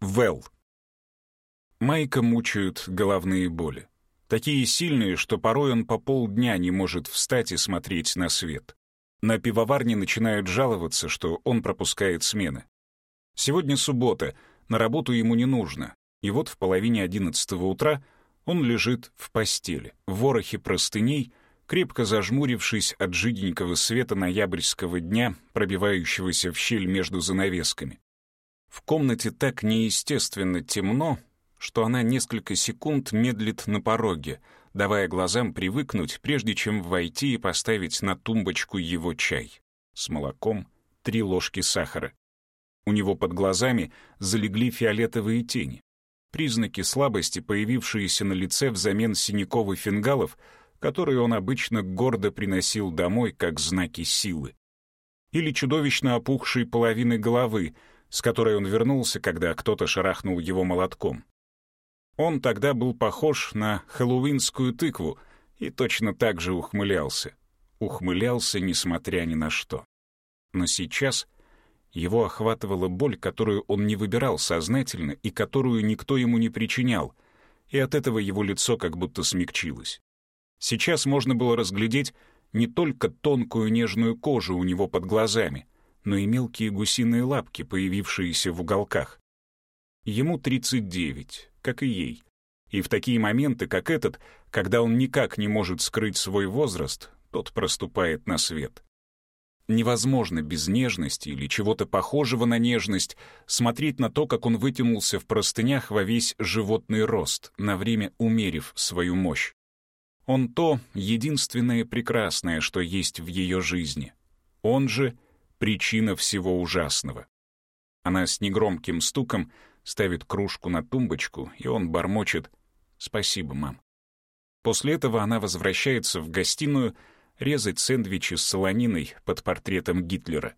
Вэл. Майка мучают головные боли. Такие сильные, что порой он по полдня не может встать и смотреть на свет. На пивоварне начинают жаловаться, что он пропускает смены. Сегодня суббота, на работу ему не нужно. И вот в половине одиннадцатого утра он лежит в постели, в ворохе простыней, крепко зажмурившись от жиденького света ноябрьского дня, пробивающегося в щель между занавесками. В комнате так неестественно темно, что она несколько секунд медлит на пороге, давая глазам привыкнуть, прежде чем войти и поставить на тумбочку его чай. С молоком, три ложки сахара. У него под глазами залегли фиолетовые тени. Признаки слабости, появившиеся на лице взамен синяков и фингалов, которые он обычно гордо приносил домой как знаки силы. Или чудовищно опухшие половины головы, с которой он вернулся, когда кто-то шарахнул его молотком. Он тогда был похож на хэллоуинскую тыкву и точно так же ухмылялся. Ухмылялся, несмотря ни на что. Но сейчас его охватывала боль, которую он не выбирал сознательно и которую никто ему не причинял, и от этого его лицо как будто смягчилось. Сейчас можно было разглядеть не только тонкую нежную кожу у него под глазами, но и мелкие гусиные лапки, появившиеся в уголках. Ему 39, как и ей. И в такие моменты, как этот, когда он никак не может скрыть свой возраст, тот проступает на свет. Невозможно без нежности или чего-то похожего на нежность смотреть на то, как он вытянулся в простынях во весь животный рост, на время умерив свою мощь. Он то единственное прекрасное, что есть в ее жизни. Он же — причина всего ужасного. Она с негромким стуком ставит кружку на тумбочку, и он бормочет «Спасибо, мам». После этого она возвращается в гостиную, резать сэндвичи с солониной под портретом Гитлера.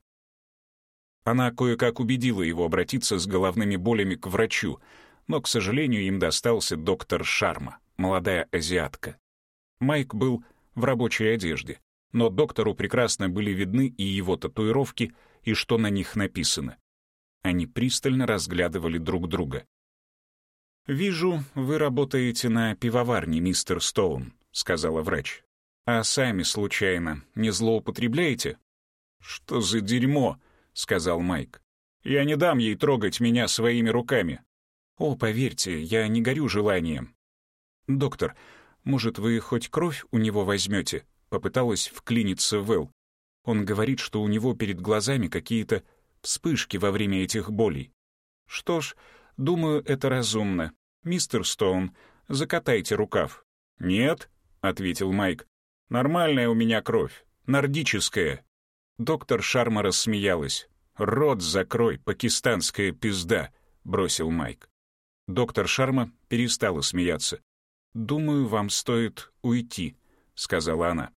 Она кое-как убедила его обратиться с головными болями к врачу, но, к сожалению, им достался доктор Шарма, молодая азиатка. Майк был в рабочей одежде, но доктору прекрасно были видны и его татуировки, и что на них написано. Они пристально разглядывали друг друга. «Вижу, вы работаете на пивоварне, мистер Стоун», — сказала врач. «А сами, случайно, не злоупотребляете?» «Что за дерьмо?» — сказал Майк. «Я не дам ей трогать меня своими руками». «О, поверьте, я не горю желанием». «Доктор, может, вы хоть кровь у него возьмете?» — попыталась вклиниться Вэл. Он говорит, что у него перед глазами какие-то вспышки во время этих болей. «Что ж, думаю, это разумно. Мистер Стоун, закатайте рукав». «Нет», — ответил Майк, Нормальная у меня кровь, нордическая». Доктор Шарма рассмеялась. «Рот закрой, пакистанская пизда», — бросил Майк. Доктор Шарма перестала смеяться. «Думаю, вам стоит уйти», — сказала она.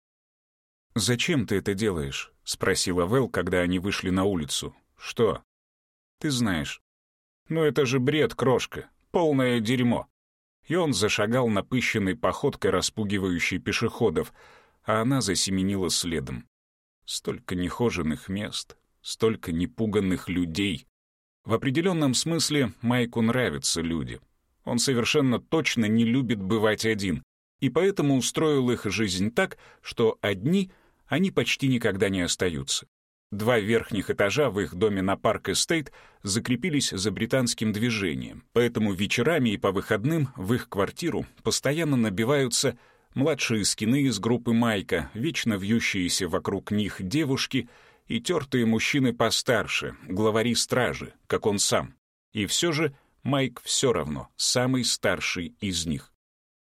«Зачем ты это делаешь?» — спросила Вэл, когда они вышли на улицу. «Что?» «Ты знаешь». «Ну это же бред, крошка. Полное дерьмо». И он зашагал напыщенной походкой, распугивающей пешеходов, а она засеменила следом. Столько нехоженных мест, столько непуганных людей. В определенном смысле Майку нравятся люди. Он совершенно точно не любит бывать один, и поэтому устроил их жизнь так, что одни они почти никогда не остаются. Два верхних этажа в их доме на Парк-Эстейт закрепились за британским движением, поэтому вечерами и по выходным в их квартиру постоянно набиваются младшие скины из группы Майка, вечно вьющиеся вокруг них девушки и тертые мужчины постарше, главари стражи, как он сам. И все же Майк все равно самый старший из них.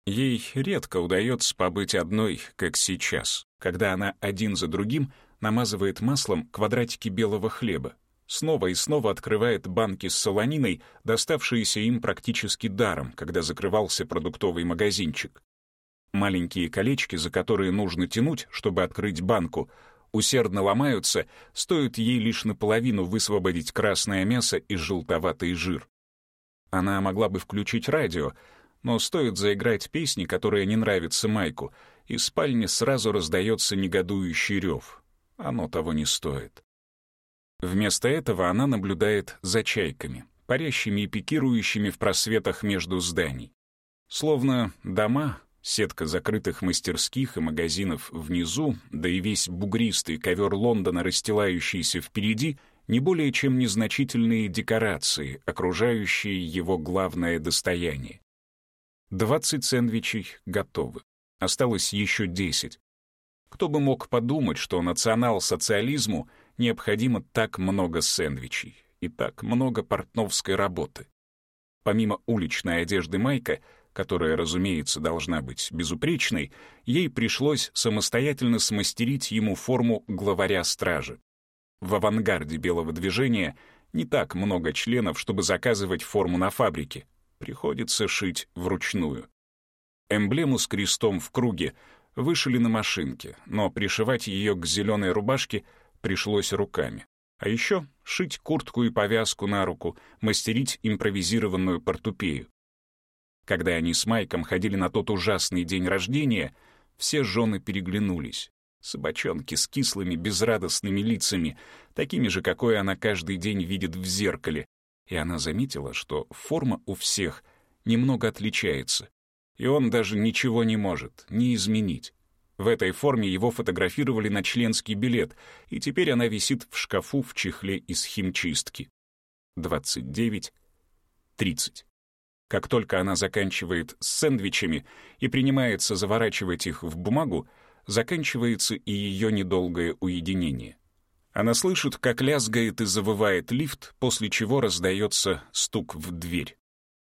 Ей редко удается побыть одной, как сейчас, когда она один за другим намазывает маслом квадратики белого хлеба, снова и снова открывает банки с солониной, доставшиеся им практически даром, когда закрывался продуктовый магазинчик. Маленькие колечки, за которые нужно тянуть, чтобы открыть банку, усердно ломаются, стоит ей лишь наполовину высвободить красное мясо и желтоватый жир. Она могла бы включить радио, но стоит заиграть песни, которые не нравятся Майку, из спальни сразу раздается негодующий рев. Оно того не стоит. Вместо этого она наблюдает за чайками, парящими и пикирующими в просветах между зданий. Словно дома, сетка закрытых мастерских и магазинов внизу, да и весь бугристый ковер Лондона, расстилающийся впереди, не более чем незначительные декорации, окружающие его главное достояние. Двадцать сэндвичей готовы. Осталось еще десять. Кто бы мог подумать, что национал-социализму необходимо так много сэндвичей и так много портновской работы. Помимо уличной одежды Майка, которая, разумеется, должна быть безупречной, ей пришлось самостоятельно смастерить ему форму главаря стражи. В авангарде белого движения не так много членов, чтобы заказывать форму на фабрике. Приходится шить вручную. Эмблему с крестом в круге вышили на машинке, но пришивать ее к зеленой рубашке пришлось руками. А еще шить куртку и повязку на руку, мастерить импровизированную портупею. Когда они с Майком ходили на тот ужасный день рождения, все жены переглянулись. Собачонки с кислыми, безрадостными лицами, такими же, какой она каждый день видит в зеркале. И она заметила, что форма у всех немного отличается. И он даже ничего не может, не изменить. В этой форме его фотографировали на членский билет, и теперь она висит в шкафу в чехле из химчистки. 29, 30. Как только она заканчивает с сэндвичами и принимается заворачивать их в бумагу, заканчивается и ее недолгое уединение. Она слышит, как лязгает и завывает лифт, после чего раздается стук в дверь.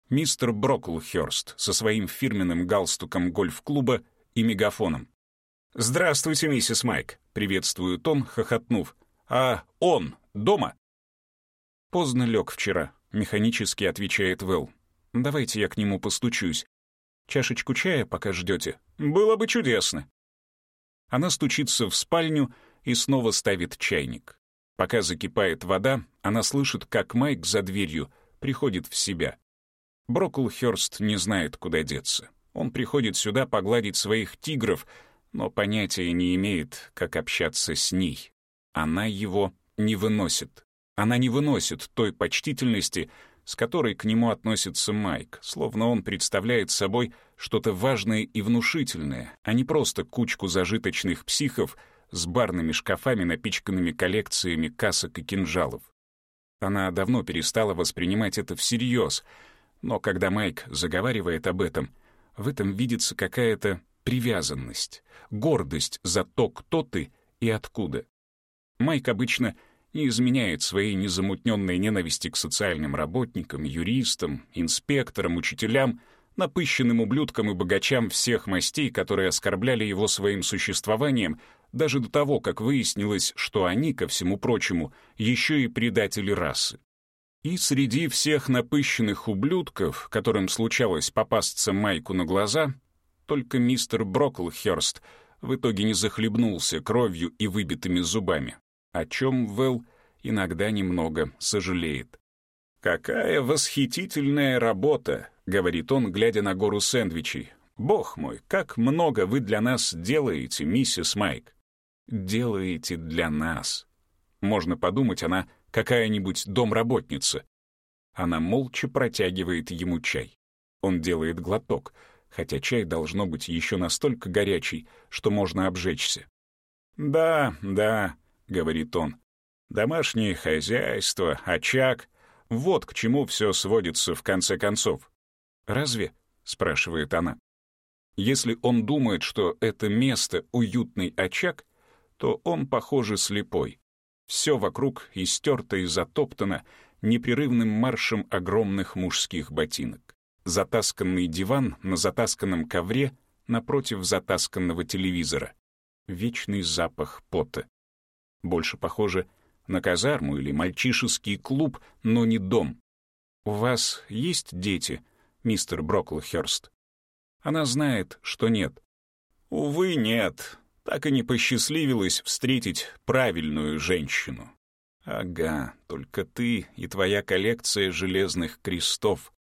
Мистер Броклхёрст со своим фирменным галстуком гольф-клуба и мегафоном. «Здравствуйте, миссис Майк», — приветствует он, хохотнув. «А он дома?» «Поздно лег вчера», — механически отвечает Вэл. «Давайте я к нему постучусь. Чашечку чая, пока ждете. Было бы чудесно». Она стучится в спальню и снова ставит чайник. Пока закипает вода, она слышит, как Майк за дверью приходит в себя. Броклхёрст не знает, куда деться. Он приходит сюда погладить своих тигров — но понятия не имеет, как общаться с ней. Она его не выносит. Она не выносит той почтительности, с которой к нему относится Майк, словно он представляет собой что-то важное и внушительное, а не просто кучку зажиточных психов с барными шкафами, напичканными коллекциями касок и кинжалов. Она давно перестала воспринимать это всерьез, но когда Майк заговаривает об этом, в этом видится какая-то привязанность, гордость за то, кто ты и откуда. Майк обычно не изменяет своей незамутненной ненависти к социальным работникам, юристам, инспекторам, учителям, напыщенным ублюдкам и богачам всех мастей, которые оскорбляли его своим существованием, даже до того, как выяснилось, что они, ко всему прочему, еще и предатели расы. И среди всех напыщенных ублюдков, которым случалось попасться Майку на глаза, только мистер Броклхерст в итоге не захлебнулся кровью и выбитыми зубами, о чем Вэл иногда немного сожалеет. «Какая восхитительная работа!» — говорит он, глядя на гору сэндвичей. «Бог мой, как много вы для нас делаете, миссис Майк!» «Делаете для нас!» Можно подумать, она какая-нибудь домработница. Она молча протягивает ему чай. Он делает глоток — хотя чай должно быть еще настолько горячий, что можно обжечься. «Да, да», — говорит он, — «домашнее хозяйство, очаг — вот к чему все сводится в конце концов». «Разве?» — спрашивает она. Если он думает, что это место — уютный очаг, то он, похоже, слепой. Все вокруг истерто и затоптано непрерывным маршем огромных мужских ботинок затасканный диван на затасканном ковре напротив затасканного телевизора. Вечный запах пота. Больше похоже на казарму или мальчишеский клуб, но не дом. «У вас есть дети, мистер Броклхерст?» Она знает, что нет. «Увы, нет. Так и не посчастливилось встретить правильную женщину». «Ага, только ты и твоя коллекция железных крестов»,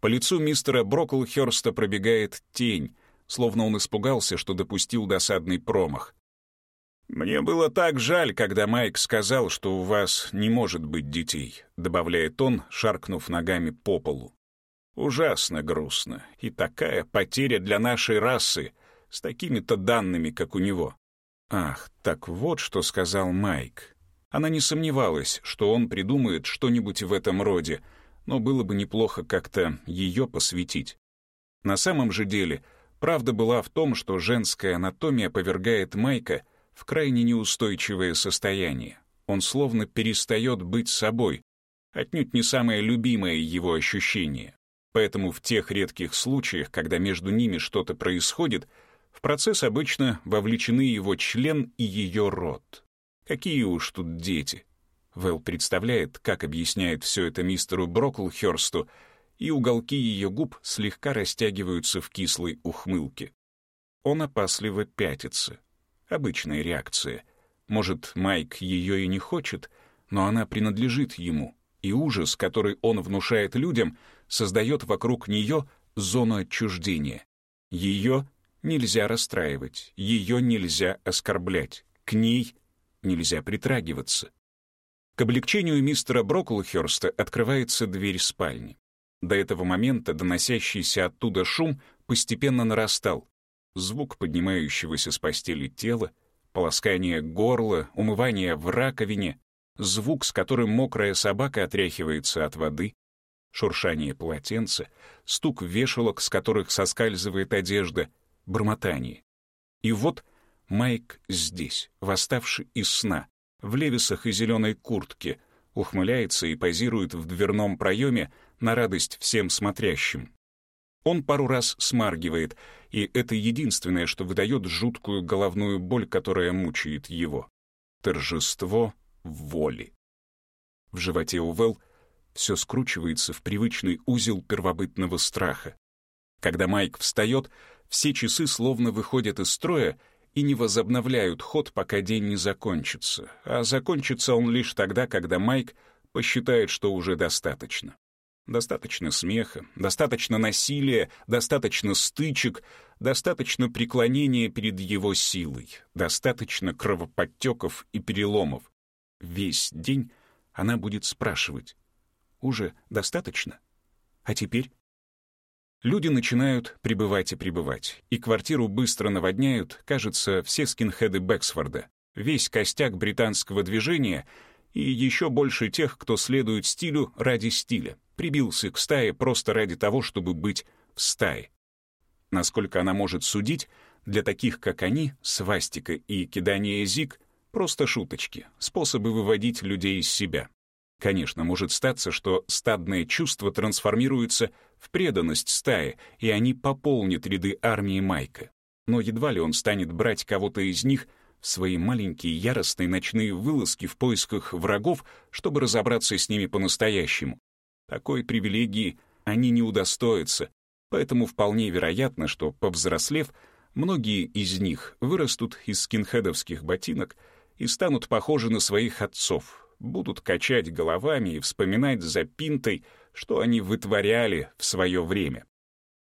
по лицу мистера Броклхерста пробегает тень, словно он испугался, что допустил досадный промах. «Мне было так жаль, когда Майк сказал, что у вас не может быть детей», добавляет он, шаркнув ногами по полу. «Ужасно грустно. И такая потеря для нашей расы, с такими-то данными, как у него». Ах, так вот, что сказал Майк. Она не сомневалась, что он придумает что-нибудь в этом роде, но было бы неплохо как-то ее посвятить. На самом же деле, правда была в том, что женская анатомия повергает Майка в крайне неустойчивое состояние. Он словно перестает быть собой, отнюдь не самое любимое его ощущение. Поэтому в тех редких случаях, когда между ними что-то происходит, в процесс обычно вовлечены его член и ее рот. Какие уж тут дети. Вэл представляет, как объясняет все это мистеру Броклхерсту, и уголки ее губ слегка растягиваются в кислой ухмылке. Он опасливо пятится. Обычная реакция. Может, Майк ее и не хочет, но она принадлежит ему, и ужас, который он внушает людям, создает вокруг нее зону отчуждения. Ее нельзя расстраивать, ее нельзя оскорблять, к ней нельзя притрагиваться. К облегчению мистера Броклхерста открывается дверь спальни. До этого момента доносящийся оттуда шум постепенно нарастал. Звук поднимающегося с постели тела, полоскание горла, умывание в раковине, звук, с которым мокрая собака отряхивается от воды, шуршание полотенца, стук вешалок, с которых соскальзывает одежда, бормотание. И вот Майк здесь, восставший из сна, в левисах и зеленой куртке, ухмыляется и позирует в дверном проеме на радость всем смотрящим. Он пару раз смаргивает, и это единственное, что выдает жуткую головную боль, которая мучает его. Торжество воли. В животе у Вэл все скручивается в привычный узел первобытного страха. Когда Майк встает, все часы словно выходят из строя и не возобновляют ход, пока день не закончится, а закончится он лишь тогда, когда Майк посчитает, что уже достаточно. Достаточно смеха, достаточно насилия, достаточно стычек, достаточно преклонения перед его силой, достаточно кровоподтеков и переломов. Весь день она будет спрашивать, «Уже достаточно? А теперь?» Люди начинают прибывать и прибывать, и квартиру быстро наводняют, кажется, все скинхеды Бэксфорда, весь костяк британского движения и еще больше тех, кто следует стилю ради стиля, прибился к стае просто ради того, чтобы быть в стае. Насколько она может судить, для таких, как они, свастика и кидание зиг — просто шуточки, способы выводить людей из себя. Конечно, может статься, что стадное чувство трансформируется в преданность стае, и они пополнят ряды армии Майка. Но едва ли он станет брать кого-то из них в свои маленькие яростные ночные вылазки в поисках врагов, чтобы разобраться с ними по-настоящему. Такой привилегии они не удостоятся, поэтому вполне вероятно, что, повзрослев, многие из них вырастут из скинхедовских ботинок и станут похожи на своих отцов, будут качать головами и вспоминать за пинтой, что они вытворяли в свое время.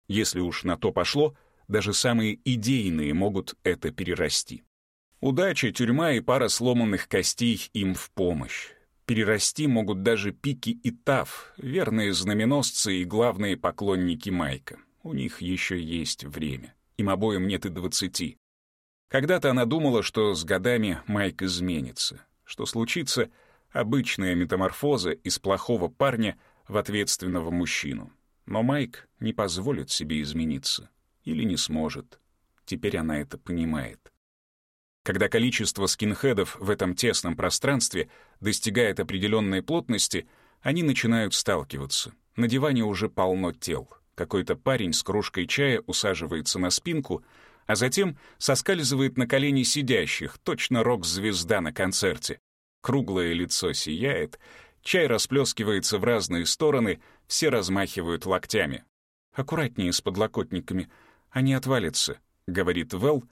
Если уж на то пошло, даже самые идейные могут это перерасти. Удача, тюрьма и пара сломанных костей им в помощь. Перерасти могут даже Пики и Тав, верные знаменосцы и главные поклонники Майка. У них еще есть время. Им обоим нет и двадцати. Когда-то она думала, что с годами Майк изменится. Что случится — Обычная метаморфоза из плохого парня в ответственного мужчину. Но Майк не позволит себе измениться. Или не сможет. Теперь она это понимает. Когда количество скинхедов в этом тесном пространстве достигает определенной плотности, они начинают сталкиваться. На диване уже полно тел. Какой-то парень с кружкой чая усаживается на спинку, а затем соскальзывает на колени сидящих, точно рок-звезда на концерте. Круглое лицо сияет, чай расплескивается в разные стороны, все размахивают локтями. «Аккуратнее с подлокотниками, они отвалятся», — говорит Вэл,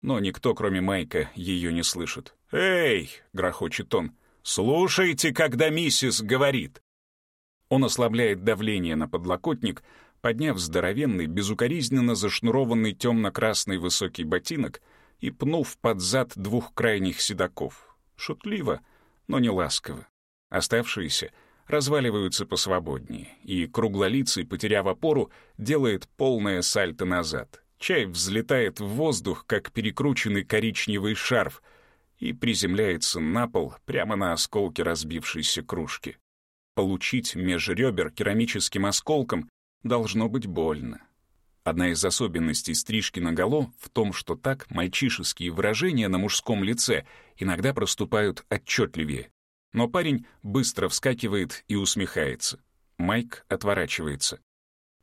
но никто, кроме Майка, ее не слышит. «Эй!» — грохочет он. «Слушайте, когда миссис говорит!» Он ослабляет давление на подлокотник, подняв здоровенный, безукоризненно зашнурованный темно-красный высокий ботинок и пнув под зад двух крайних седаков. Шутливо, но не ласково. Оставшиеся разваливаются посвободнее, и круглолицый, потеряв опору, делает полное сальто назад. Чай взлетает в воздух, как перекрученный коричневый шарф, и приземляется на пол прямо на осколке разбившейся кружки. Получить меж ребер керамическим осколком должно быть больно. Одна из особенностей стрижки наголо в том, что так мальчишеские выражения на мужском лице иногда проступают отчетливее. Но парень быстро вскакивает и усмехается. Майк отворачивается.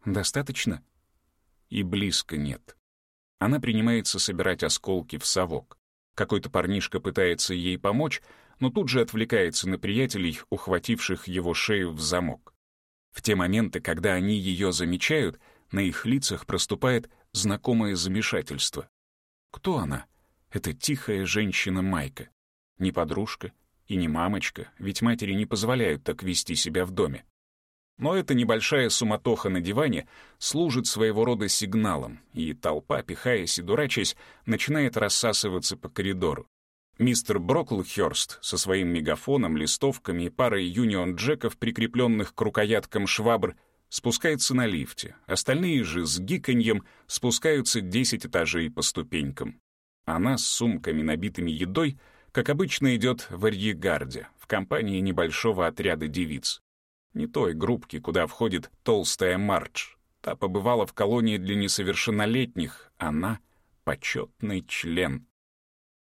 «Достаточно?» И близко нет. Она принимается собирать осколки в совок. Какой-то парнишка пытается ей помочь, но тут же отвлекается на приятелей, ухвативших его шею в замок. В те моменты, когда они ее замечают, на их лицах проступает знакомое замешательство. Кто она? Это тихая женщина Майка. Не подружка и не мамочка, ведь матери не позволяют так вести себя в доме. Но эта небольшая суматоха на диване служит своего рода сигналом, и толпа, пихаясь и дурачась, начинает рассасываться по коридору. Мистер Броклхёрст со своим мегафоном, листовками и парой юнион-джеков, прикрепленных к рукояткам швабр, спускается на лифте. Остальные же с гиканьем спускаются 10 этажей по ступенькам. Она с сумками, набитыми едой, как обычно, идет в арьегарде, в компании небольшого отряда девиц. Не той группки, куда входит толстая Мардж. Та побывала в колонии для несовершеннолетних. Она — почетный член.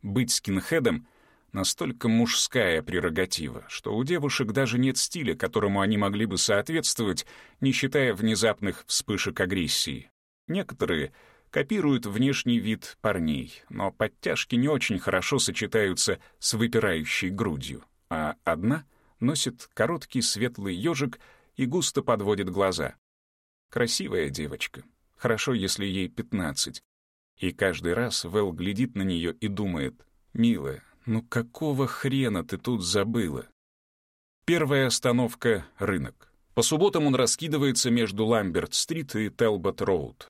Быть скинхедом — настолько мужская прерогатива, что у девушек даже нет стиля, которому они могли бы соответствовать, не считая внезапных вспышек агрессии. Некоторые копируют внешний вид парней, но подтяжки не очень хорошо сочетаются с выпирающей грудью, а одна носит короткий светлый ежик и густо подводит глаза. Красивая девочка. Хорошо, если ей пятнадцать. И каждый раз Вэл глядит на нее и думает, «Милая, ну какого хрена ты тут забыла?» Первая остановка — рынок. По субботам он раскидывается между Ламберт-стрит и Телбот-роуд.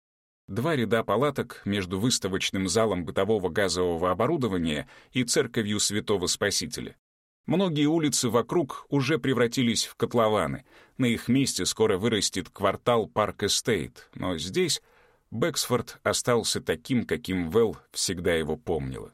Два ряда палаток между выставочным залом бытового газового оборудования и церковью Святого Спасителя. Многие улицы вокруг уже превратились в котлованы. На их месте скоро вырастет квартал Парк-Эстейт, но здесь Бэксфорд остался таким, каким Вэл всегда его помнила.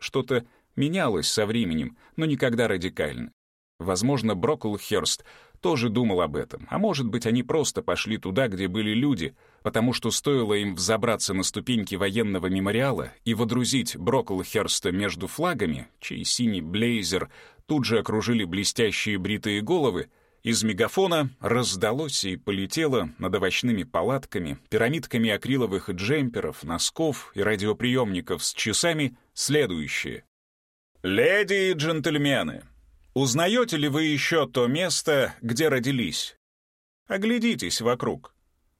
Что-то менялось со временем, но никогда радикально. Возможно, Броклхерст тоже думал об этом, а может быть, они просто пошли туда, где были люди, потому что стоило им взобраться на ступеньки военного мемориала и водрузить Броклхерста между флагами, чей синий блейзер тут же окружили блестящие бритые головы, из мегафона раздалось и полетело над овощными палатками, пирамидками акриловых джемперов, носков и радиоприемников с часами следующее. «Леди и джентльмены, узнаете ли вы еще то место, где родились? Оглядитесь вокруг.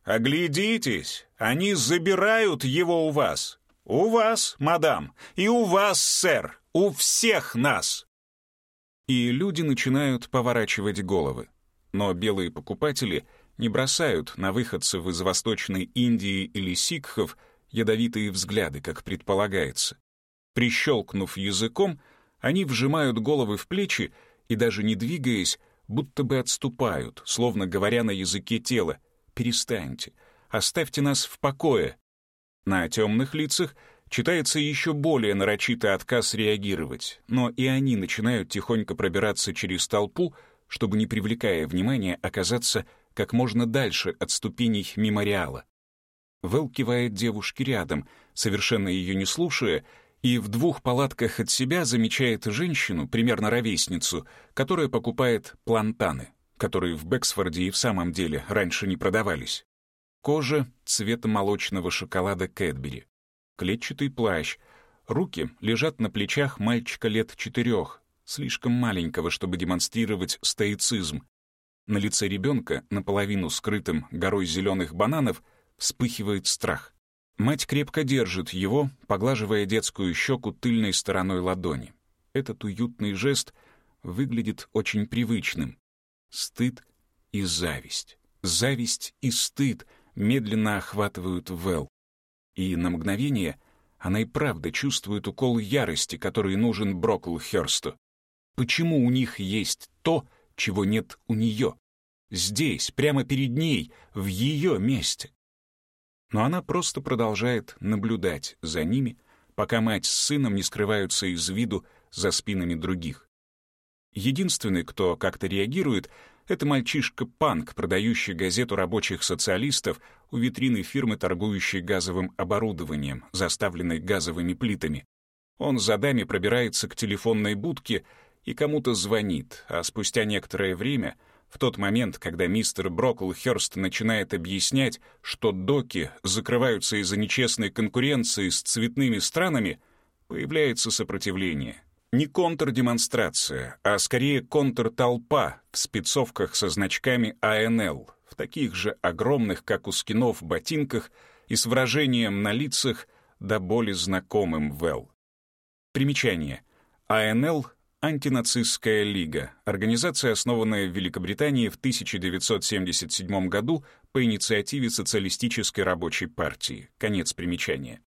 Оглядитесь, они забирают его у вас. У вас, мадам, и у вас, сэр, у всех нас!» и люди начинают поворачивать головы. Но белые покупатели не бросают на выходцев из Восточной Индии или сикхов ядовитые взгляды, как предполагается. Прищелкнув языком, они вжимают головы в плечи и, даже не двигаясь, будто бы отступают, словно говоря на языке тела «перестаньте, оставьте нас в покое». На темных лицах — читается еще более нарочитый отказ реагировать, но и они начинают тихонько пробираться через толпу, чтобы, не привлекая внимания, оказаться как можно дальше от ступеней мемориала. Вэл кивает девушке рядом, совершенно ее не слушая, и в двух палатках от себя замечает женщину, примерно ровесницу, которая покупает плантаны, которые в Бэксфорде и в самом деле раньше не продавались. Кожа цвета молочного шоколада Кэтбери клетчатый плащ. Руки лежат на плечах мальчика лет четырех, слишком маленького, чтобы демонстрировать стоицизм. На лице ребенка, наполовину скрытым горой зеленых бананов, вспыхивает страх. Мать крепко держит его, поглаживая детскую щеку тыльной стороной ладони. Этот уютный жест выглядит очень привычным. Стыд и зависть. Зависть и стыд медленно охватывают Вэл и на мгновение она и правда чувствует укол ярости, который нужен Броклхерсту. Почему у них есть то, чего нет у нее? Здесь, прямо перед ней, в ее месте. Но она просто продолжает наблюдать за ними, пока мать с сыном не скрываются из виду за спинами других. Единственный, кто как-то реагирует, это мальчишка-панк, продающий газету рабочих социалистов у витрины фирмы, торгующей газовым оборудованием, заставленной газовыми плитами. Он за дами пробирается к телефонной будке и кому-то звонит, а спустя некоторое время, в тот момент, когда мистер Броклхерст начинает объяснять, что доки закрываются из-за нечестной конкуренции с цветными странами, появляется сопротивление — не контрдемонстрация, а скорее контртолпа в спецовках со значками АНЛ, в таких же огромных, как у скинов, ботинках и с выражением на лицах до боли знакомым Вэл. Примечание. АНЛ — Антинацистская лига, организация, основанная в Великобритании в 1977 году по инициативе Социалистической рабочей партии. Конец примечания.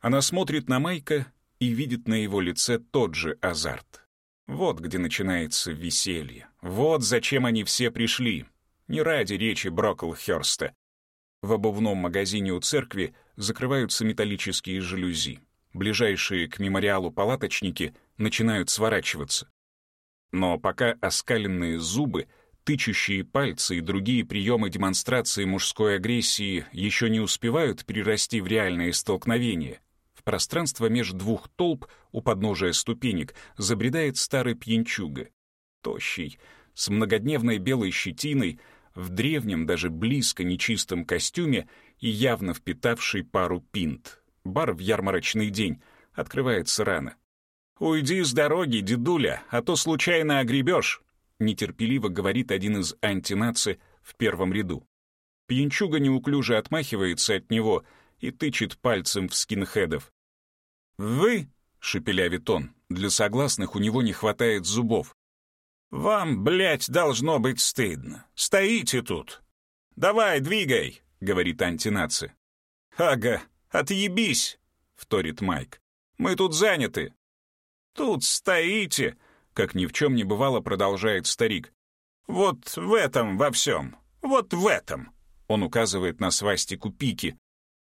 Она смотрит на Майка и видит на его лице тот же азарт. Вот где начинается веселье. Вот зачем они все пришли. Не ради речи Броклхерста. В обувном магазине у церкви закрываются металлические жалюзи. Ближайшие к мемориалу палаточники начинают сворачиваться. Но пока оскаленные зубы, тычущие пальцы и другие приемы демонстрации мужской агрессии еще не успевают перерасти в реальные столкновения, пространство между двух толп у подножия ступенек забредает старый пьянчуга. Тощий, с многодневной белой щетиной, в древнем, даже близко нечистом костюме и явно впитавший пару пинт. Бар в ярмарочный день открывается рано. «Уйди с дороги, дедуля, а то случайно огребешь», нетерпеливо говорит один из антинаци в первом ряду. Пьянчуга неуклюже отмахивается от него и тычет пальцем в скинхедов. «Вы?» — шепелявит он. Для согласных у него не хватает зубов. «Вам, блядь, должно быть стыдно. Стоите тут!» «Давай, двигай!» — говорит антинаци. «Ага, отъебись!» — вторит Майк. «Мы тут заняты!» «Тут стоите!» — как ни в чем не бывало, продолжает старик. «Вот в этом во всем! Вот в этом!» Он указывает на свастику пики.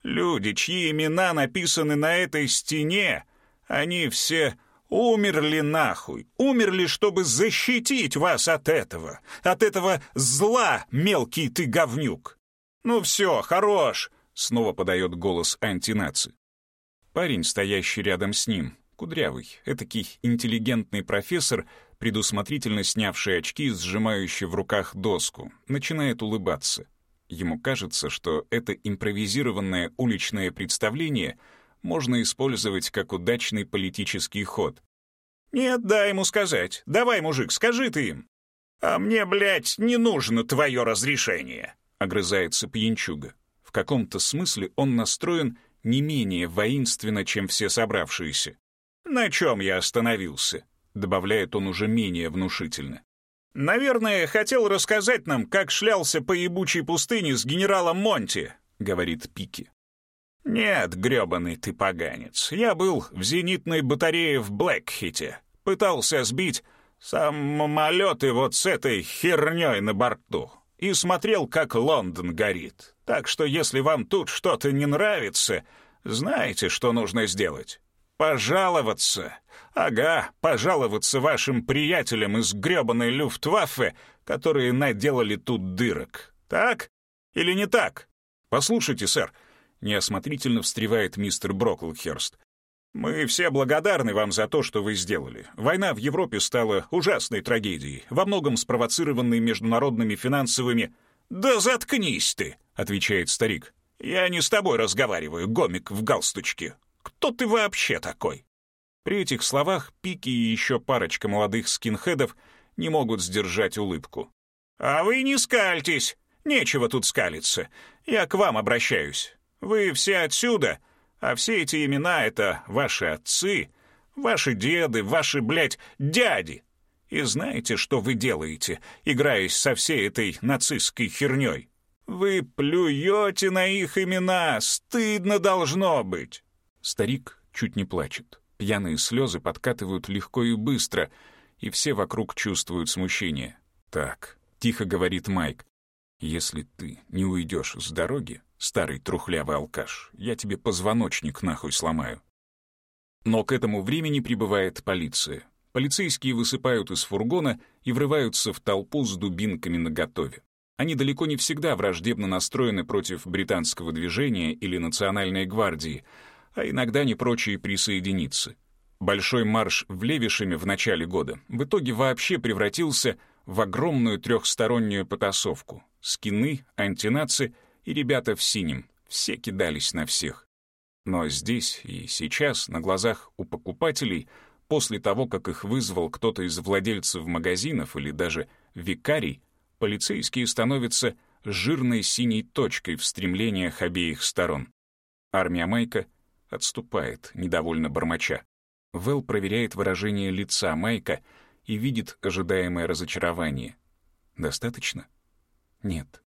Люди, чьи имена написаны на этой стене, они все умерли нахуй, умерли, чтобы защитить вас от этого, от этого зла, мелкий ты говнюк. Ну все, хорош, снова подает голос антинаци. Парень, стоящий рядом с ним, кудрявый, этакий интеллигентный профессор, предусмотрительно снявший очки, сжимающий в руках доску, начинает улыбаться. Ему кажется, что это импровизированное уличное представление можно использовать как удачный политический ход. «Нет, дай ему сказать. Давай, мужик, скажи ты им». «А мне, блядь, не нужно твое разрешение», — огрызается пьянчуга. В каком-то смысле он настроен не менее воинственно, чем все собравшиеся. «На чем я остановился?» — добавляет он уже менее внушительно. «Наверное, хотел рассказать нам, как шлялся по ебучей пустыне с генералом Монти», — говорит Пики. «Нет, грёбаный ты поганец, я был в зенитной батарее в Блэкхите, пытался сбить самолеты вот с этой хернёй на борту и смотрел, как Лондон горит. Так что если вам тут что-то не нравится, знаете, что нужно сделать? Пожаловаться. Ага, пожаловаться вашим приятелям из грёбаной люфтваффе, которые наделали тут дырок. Так? Или не так? Послушайте, сэр, неосмотрительно встревает мистер Броклхерст. Мы все благодарны вам за то, что вы сделали. Война в Европе стала ужасной трагедией, во многом спровоцированной международными финансовыми... «Да заткнись ты!» — отвечает старик. «Я не с тобой разговариваю, гомик в галстучке. Кто ты вообще такой?» При этих словах Пики и еще парочка молодых скинхедов не могут сдержать улыбку. «А вы не скальтесь! Нечего тут скалиться. Я к вам обращаюсь. Вы все отсюда, а все эти имена — это ваши отцы, ваши деды, ваши, блядь, дяди. И знаете, что вы делаете, играясь со всей этой нацистской херней? Вы плюете на их имена, стыдно должно быть. Старик чуть не плачет. Пьяные слезы подкатывают легко и быстро, и все вокруг чувствуют смущение. «Так», — тихо говорит Майк, «если ты не уйдешь с дороги, старый трухлявый алкаш, я тебе позвоночник нахуй сломаю». Но к этому времени прибывает полиция. Полицейские высыпают из фургона и врываются в толпу с дубинками наготове. Они далеко не всегда враждебно настроены против британского движения или национальной гвардии, а иногда не прочие присоединиться. Большой марш в Левишеме в начале года в итоге вообще превратился в огромную трехстороннюю потасовку. Скины, антинации и ребята в синем. Все кидались на всех. Но здесь и сейчас, на глазах у покупателей, после того, как их вызвал кто-то из владельцев магазинов или даже викарий, полицейские становятся жирной синей точкой в стремлениях обеих сторон. Армия Майка отступает, недовольно бормоча. Вэл проверяет выражение лица Майка и видит ожидаемое разочарование. Достаточно? Нет.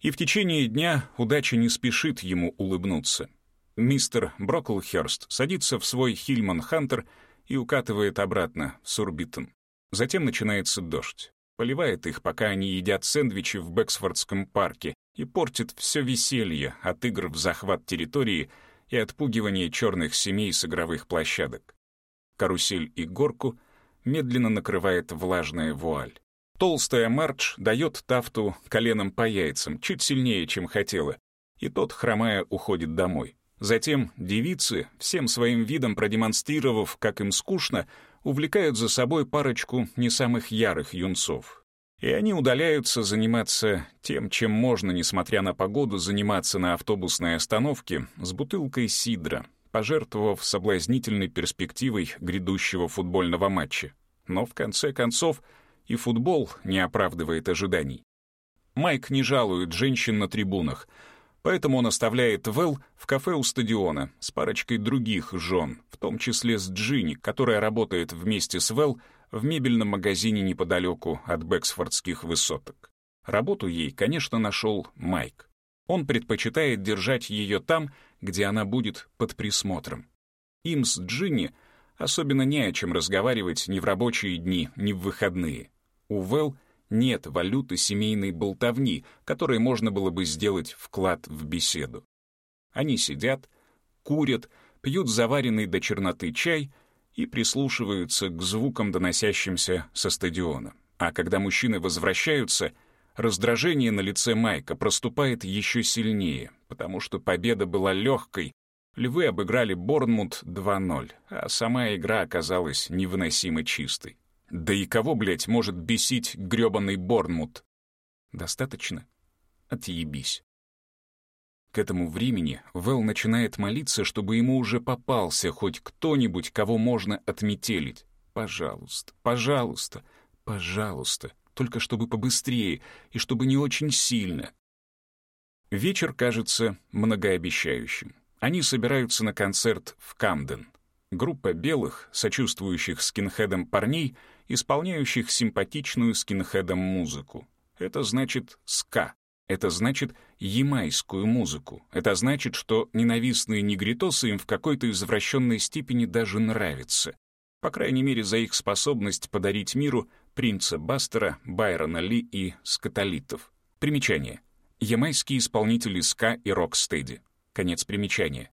И в течение дня удача не спешит ему улыбнуться. Мистер Броклхерст садится в свой Хильман Хантер и укатывает обратно в Сурбитон. Затем начинается дождь. Поливает их, пока они едят сэндвичи в Бэксфордском парке и портит все веселье от игр в захват территории и отпугивания черных семей с игровых площадок. Карусель и горку медленно накрывает влажная вуаль. Толстая Мардж дает Тафту коленом по яйцам, чуть сильнее, чем хотела, и тот, хромая, уходит домой. Затем девицы, всем своим видом продемонстрировав, как им скучно, увлекают за собой парочку не самых ярых юнцов. И они удаляются заниматься тем, чем можно, несмотря на погоду, заниматься на автобусной остановке с бутылкой сидра, пожертвовав соблазнительной перспективой грядущего футбольного матча. Но в конце концов и футбол не оправдывает ожиданий. Майк не жалует женщин на трибунах — Поэтому он оставляет Вэл в кафе у стадиона с парочкой других жен, в том числе с Джинни, которая работает вместе с Вэл в мебельном магазине неподалеку от Бэксфордских высоток. Работу ей, конечно, нашел Майк. Он предпочитает держать ее там, где она будет под присмотром. Им с Джинни особенно не о чем разговаривать ни в рабочие дни, ни в выходные. У Вэл — нет валюты семейной болтовни, которой можно было бы сделать вклад в беседу. Они сидят, курят, пьют заваренный до черноты чай и прислушиваются к звукам, доносящимся со стадиона. А когда мужчины возвращаются, раздражение на лице Майка проступает еще сильнее, потому что победа была легкой, Львы обыграли Борнмут 2-0, а сама игра оказалась невыносимо чистой. Да и кого, блядь, может бесить грёбаный Борнмут? Достаточно? Отъебись. К этому времени Вэл начинает молиться, чтобы ему уже попался хоть кто-нибудь, кого можно отметелить. Пожалуйста, пожалуйста, пожалуйста, только чтобы побыстрее и чтобы не очень сильно. Вечер кажется многообещающим. Они собираются на концерт в Камден. Группа белых, сочувствующих скинхедам парней — исполняющих симпатичную скинхедам музыку. Это значит ска. Это значит ямайскую музыку. Это значит, что ненавистные негритосы им в какой-то извращенной степени даже нравятся. По крайней мере, за их способность подарить миру принца Бастера, Байрона Ли и скатолитов. Примечание. Ямайские исполнители ска и рок-стеди. Конец примечания.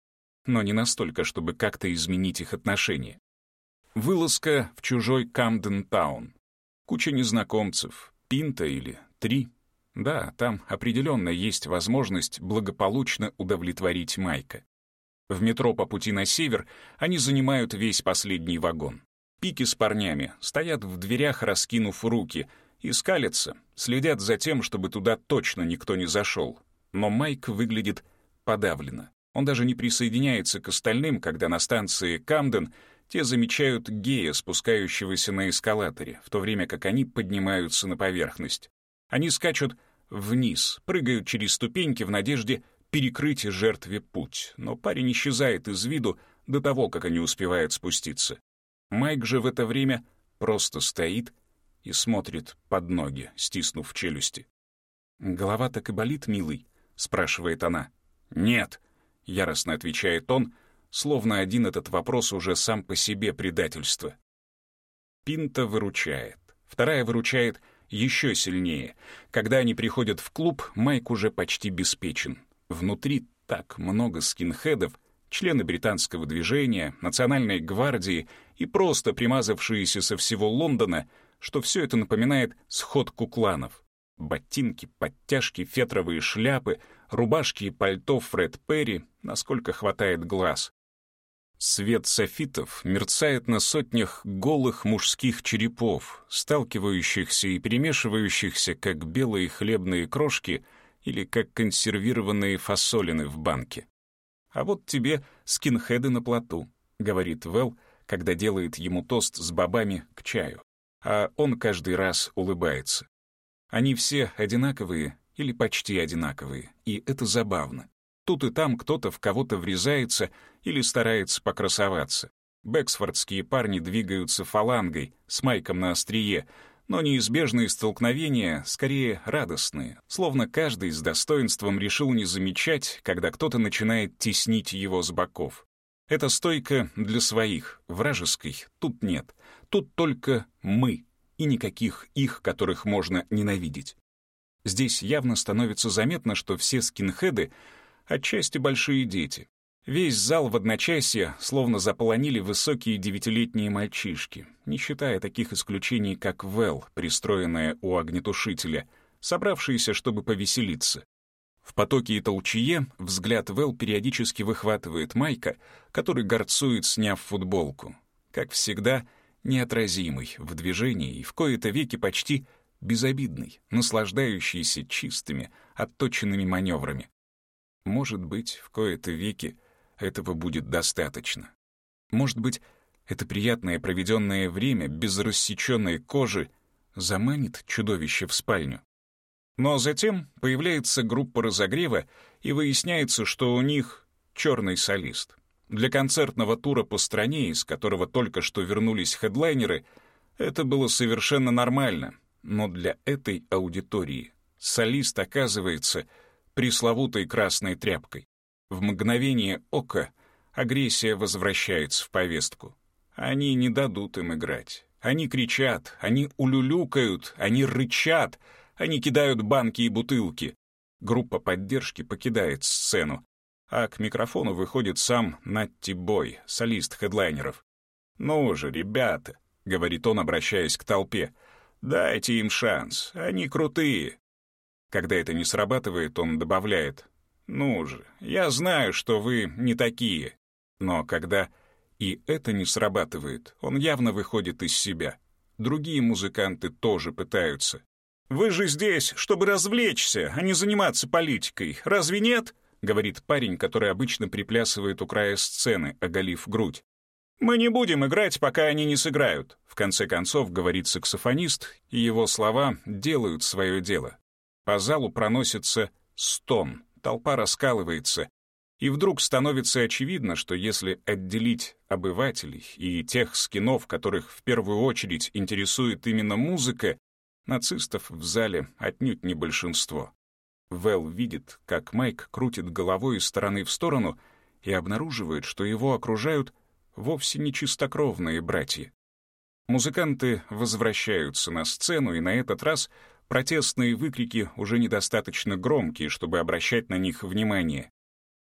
Но не настолько, чтобы как-то изменить их отношения. Вылазка в чужой Камден-таун. Куча незнакомцев, пинта или три. Да, там определенно есть возможность благополучно удовлетворить Майка. В метро по пути на север они занимают весь последний вагон. Пики с парнями стоят в дверях, раскинув руки, и скалятся, следят за тем, чтобы туда точно никто не зашел. Но Майк выглядит подавленно. Он даже не присоединяется к остальным, когда на станции Камден — те замечают гея, спускающегося на эскалаторе, в то время как они поднимаются на поверхность. Они скачут вниз, прыгают через ступеньки в надежде перекрыть жертве путь, но парень исчезает из виду до того, как они успевают спуститься. Майк же в это время просто стоит и смотрит под ноги, стиснув челюсти. «Голова так и болит, милый?» — спрашивает она. «Нет», — яростно отвечает он, словно один этот вопрос уже сам по себе предательство. Пинта выручает. Вторая выручает еще сильнее. Когда они приходят в клуб, Майк уже почти беспечен. Внутри так много скинхедов, члены британского движения, национальной гвардии и просто примазавшиеся со всего Лондона, что все это напоминает сходку кланов. Ботинки, подтяжки, фетровые шляпы, рубашки и пальто Фред Перри, насколько хватает глаз. Свет софитов мерцает на сотнях голых мужских черепов, сталкивающихся и перемешивающихся, как белые хлебные крошки или как консервированные фасолины в банке. «А вот тебе скинхеды на плоту», — говорит Вэл, когда делает ему тост с бобами к чаю. А он каждый раз улыбается. Они все одинаковые или почти одинаковые, и это забавно. Тут и там кто-то в кого-то врезается или старается покрасоваться. Бэксфордские парни двигаются фалангой, с майком на острие, но неизбежные столкновения скорее радостные, словно каждый с достоинством решил не замечать, когда кто-то начинает теснить его с боков. Это стойка для своих, вражеской тут нет. Тут только мы и никаких их, которых можно ненавидеть. Здесь явно становится заметно, что все скинхеды отчасти большие дети. Весь зал в одночасье словно заполонили высокие девятилетние мальчишки, не считая таких исключений, как Вэл, пристроенная у огнетушителя, собравшиеся, чтобы повеселиться. В потоке и толчье взгляд Вэл периодически выхватывает Майка, который горцует, сняв футболку. Как всегда, неотразимый в движении и в кои-то веки почти безобидный, наслаждающийся чистыми, отточенными маневрами. Может быть, в кои-то веки этого будет достаточно. Может быть, это приятное проведенное время без рассеченной кожи заманит чудовище в спальню. Но затем появляется группа разогрева, и выясняется, что у них черный солист. Для концертного тура по стране, из которого только что вернулись хедлайнеры, это было совершенно нормально. Но для этой аудитории солист оказывается пресловутой красной тряпкой. В мгновение ока агрессия возвращается в повестку. Они не дадут им играть. Они кричат, они улюлюкают, они рычат, они кидают банки и бутылки. Группа поддержки покидает сцену, а к микрофону выходит сам Натти Бой, солист хедлайнеров. «Ну же, ребята», — говорит он, обращаясь к толпе, — «дайте им шанс, они крутые». Когда это не срабатывает, он добавляет, «Ну же, я знаю, что вы не такие». Но когда и это не срабатывает, он явно выходит из себя. Другие музыканты тоже пытаются. «Вы же здесь, чтобы развлечься, а не заниматься политикой, разве нет?» — говорит парень, который обычно приплясывает у края сцены, оголив грудь. «Мы не будем играть, пока они не сыграют», — в конце концов говорит саксофонист, и его слова делают свое дело. По залу проносится стон, толпа раскалывается, и вдруг становится очевидно, что если отделить обывателей и тех скинов, которых в первую очередь интересует именно музыка, нацистов в зале отнюдь не большинство. Вэл видит, как Майк крутит головой из стороны в сторону и обнаруживает, что его окружают вовсе не чистокровные братья. Музыканты возвращаются на сцену, и на этот раз — Протестные выкрики уже недостаточно громкие, чтобы обращать на них внимание.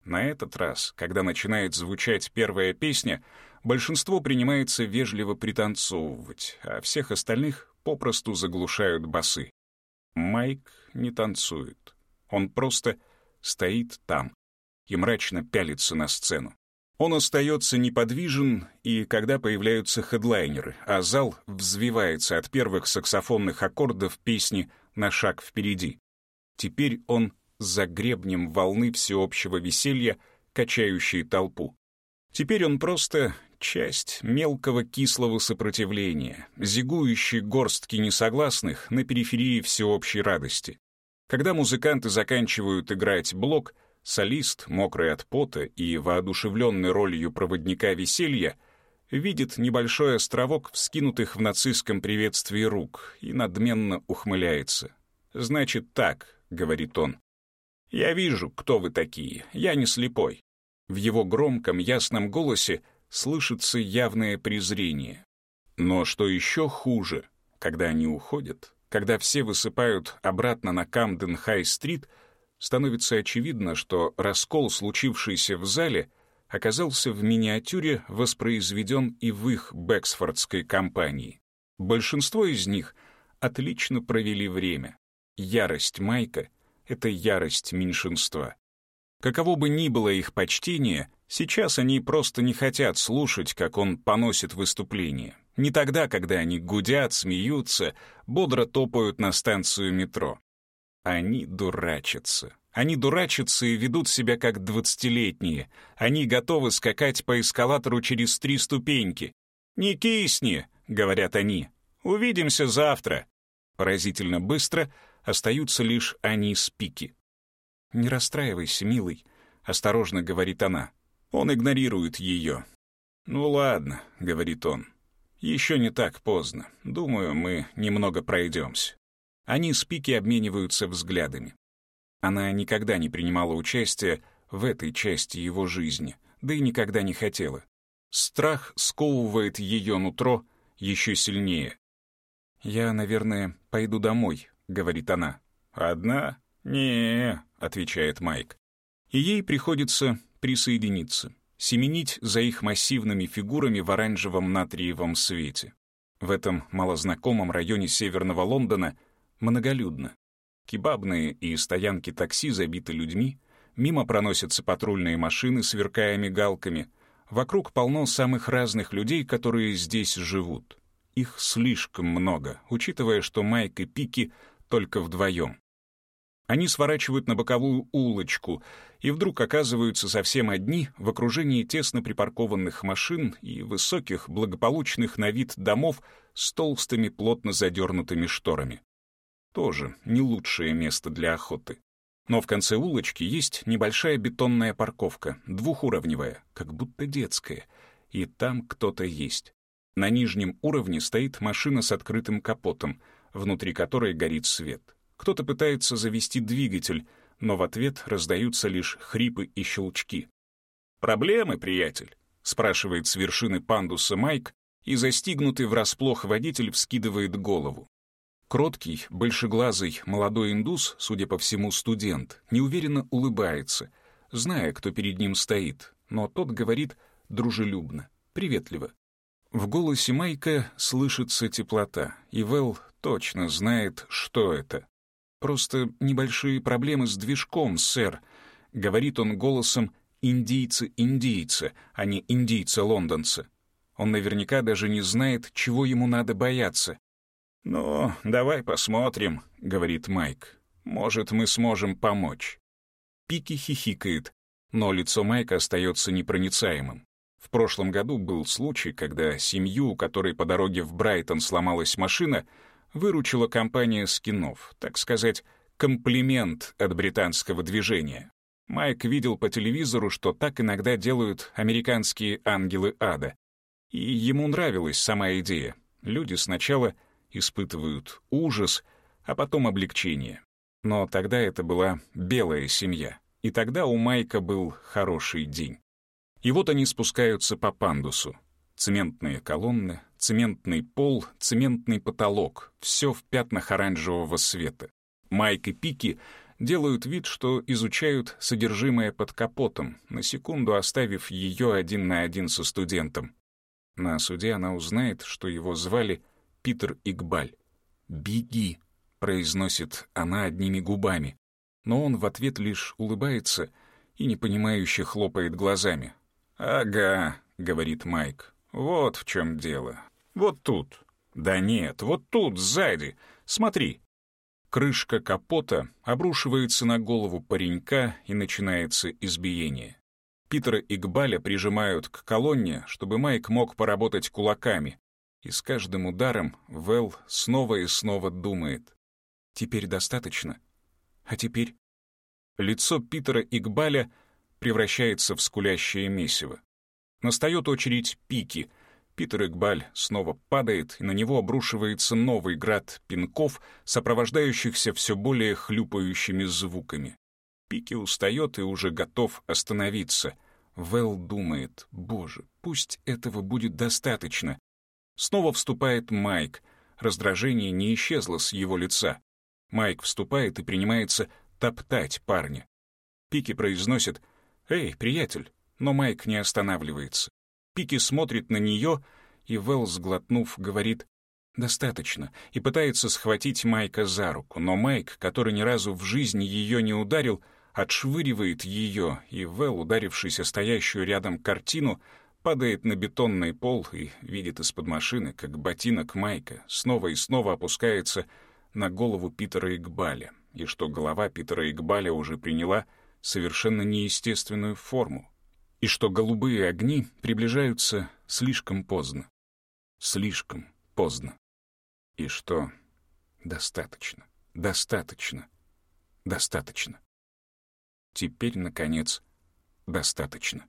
На этот раз, когда начинает звучать первая песня, большинство принимается вежливо пританцовывать, а всех остальных попросту заглушают басы. Майк не танцует. Он просто стоит там и мрачно пялится на сцену. Он остается неподвижен, и когда появляются хедлайнеры, а зал взвивается от первых саксофонных аккордов песни «На шаг впереди». Теперь он за гребнем волны всеобщего веселья, качающей толпу. Теперь он просто часть мелкого кислого сопротивления, зигующей горстки несогласных на периферии всеобщей радости. Когда музыканты заканчивают играть блок — Солист, мокрый от пота и воодушевленный ролью проводника веселья, видит небольшой островок вскинутых в нацистском приветствии рук и надменно ухмыляется. «Значит так», — говорит он. «Я вижу, кто вы такие, я не слепой. В его громком, ясном голосе слышится явное презрение. Но что еще хуже, когда они уходят, когда все высыпают обратно на Камден-Хай-стрит, становится очевидно, что раскол, случившийся в зале, оказался в миниатюре воспроизведен и в их Бэксфордской компании. Большинство из них отлично провели время. Ярость Майка — это ярость меньшинства. Каково бы ни было их почтение, сейчас они просто не хотят слушать, как он поносит выступление. Не тогда, когда они гудят, смеются, бодро топают на станцию метро. Они дурачатся. Они дурачатся и ведут себя как двадцатилетние. Они готовы скакать по эскалатору через три ступеньки. «Не кисни», — говорят они. «Увидимся завтра». Поразительно быстро остаются лишь они с Пики. «Не расстраивайся, милый», — осторожно говорит она. Он игнорирует ее. «Ну ладно», — говорит он. «Еще не так поздно. Думаю, мы немного пройдемся». Они с Пики обмениваются взглядами. Она никогда не принимала участия в этой части его жизни, да и никогда не хотела. Страх сковывает ее нутро еще сильнее. «Я, наверное, пойду домой», — говорит она. «Одна? не отвечает Майк. И ей приходится присоединиться, семенить за их массивными фигурами в оранжевом натриевом свете. В этом малознакомом районе северного Лондона многолюдно. Кебабные и стоянки такси забиты людьми, мимо проносятся патрульные машины, сверкая мигалками. Вокруг полно самых разных людей, которые здесь живут. Их слишком много, учитывая, что Майк и Пики только вдвоем. Они сворачивают на боковую улочку и вдруг оказываются совсем одни в окружении тесно припаркованных машин и высоких, благополучных на вид домов с толстыми, плотно задернутыми шторами. Тоже не лучшее место для охоты. Но в конце улочки есть небольшая бетонная парковка, двухуровневая, как будто детская, и там кто-то есть. На нижнем уровне стоит машина с открытым капотом, внутри которой горит свет. Кто-то пытается завести двигатель, но в ответ раздаются лишь хрипы и щелчки. «Проблемы, приятель?» — спрашивает с вершины пандуса Майк, и застигнутый врасплох водитель вскидывает голову. Кроткий, большеглазый молодой индус, судя по всему студент, неуверенно улыбается, зная, кто перед ним стоит, но тот говорит дружелюбно, приветливо. В голосе Майка слышится теплота, и Вэл точно знает, что это. Просто небольшие проблемы с движком, сэр», — говорит он голосом индийца-индийца, а не индийца-лондонца. Он наверняка даже не знает, чего ему надо бояться. «Ну, давай посмотрим», — говорит Майк. «Может, мы сможем помочь». Пики хихикает, но лицо Майка остается непроницаемым. В прошлом году был случай, когда семью, у которой по дороге в Брайтон сломалась машина, выручила компания скинов, так сказать, комплимент от британского движения. Майк видел по телевизору, что так иногда делают американские ангелы ада. И ему нравилась сама идея. Люди сначала испытывают ужас, а потом облегчение. Но тогда это была белая семья, и тогда у Майка был хороший день. И вот они спускаются по пандусу. Цементные колонны, цементный пол, цементный потолок — все в пятнах оранжевого света. Майк и Пики делают вид, что изучают содержимое под капотом, на секунду оставив ее один на один со студентом. На суде она узнает, что его звали Питер Игбаль. «Беги», — произносит она одними губами. Но он в ответ лишь улыбается и непонимающе хлопает глазами. «Ага», — говорит Майк, — «вот в чем дело. Вот тут». «Да нет, вот тут, сзади. Смотри». Крышка капота обрушивается на голову паренька, и начинается избиение. Питера Игбаля прижимают к колонне, чтобы Майк мог поработать кулаками. И с каждым ударом Вэл снова и снова думает. «Теперь достаточно? А теперь?» Лицо Питера Игбаля превращается в скулящее месиво. Настает очередь пики. Питер Игбаль снова падает, и на него обрушивается новый град пинков, сопровождающихся все более хлюпающими звуками. Пики устает и уже готов остановиться. Вэл думает, боже, пусть этого будет достаточно. Снова вступает Майк. Раздражение не исчезло с его лица. Майк вступает и принимается топтать парня. Пики произносит «Эй, приятель!», но Майк не останавливается. Пики смотрит на нее, и Вэл, сглотнув, говорит «Достаточно», и пытается схватить Майка за руку, но Майк, который ни разу в жизни ее не ударил, отшвыривает ее, и Вэл, ударившись о стоящую рядом картину, падает на бетонный пол и видит из-под машины, как ботинок Майка снова и снова опускается на голову Питера Игбаля, и что голова Питера Игбаля уже приняла совершенно неестественную форму, и что голубые огни приближаются слишком поздно. Слишком поздно. И что достаточно, достаточно, достаточно. Теперь, наконец, достаточно.